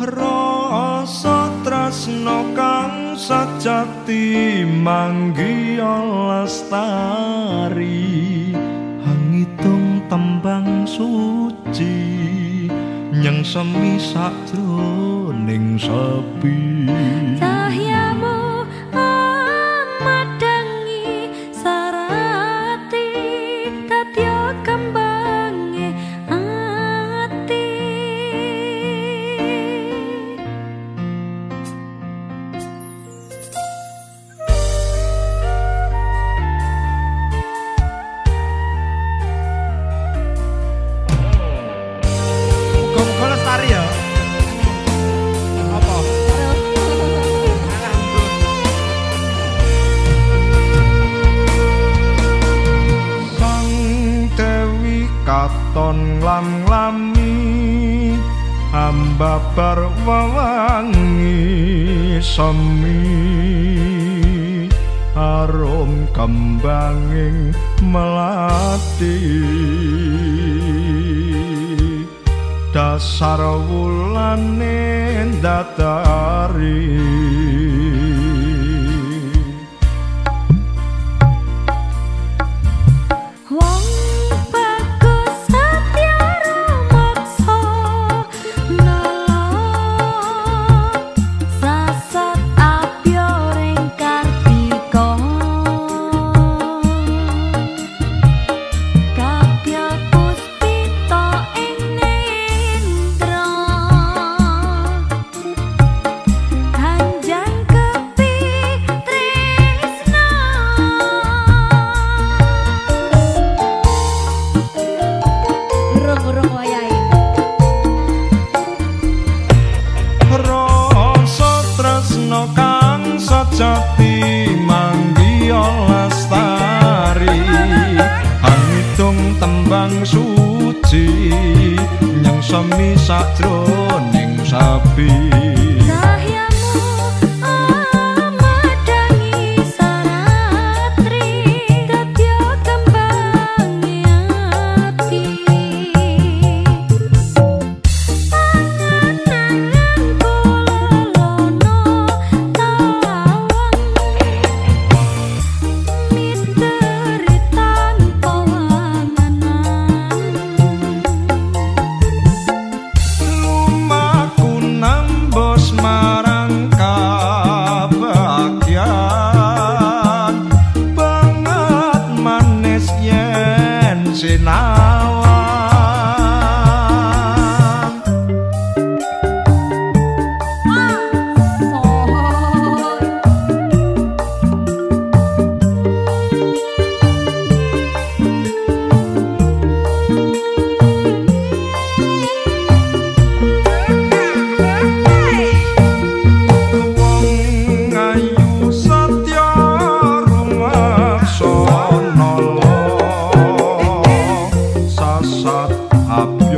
rasa tresno kang sajati manggi lestari. Hangitung tembang suci nyeng semi sakjroning sepi katon lam-lami ambabar wawangi semi. Arum kembanging melati. Dasar wulane datari sajroning sapi mal. stop.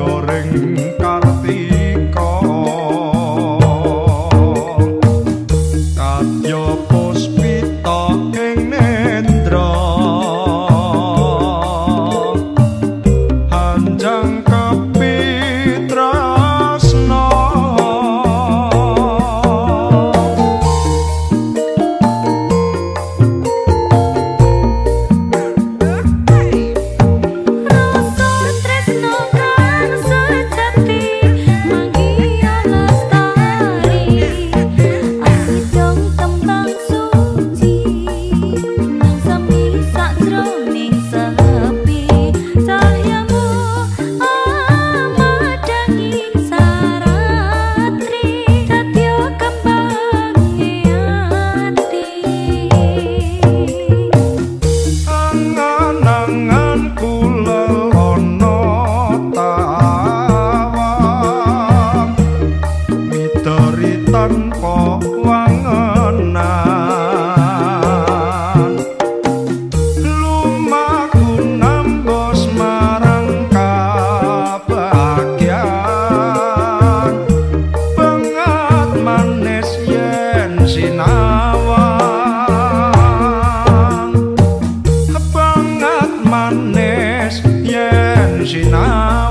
imaginar.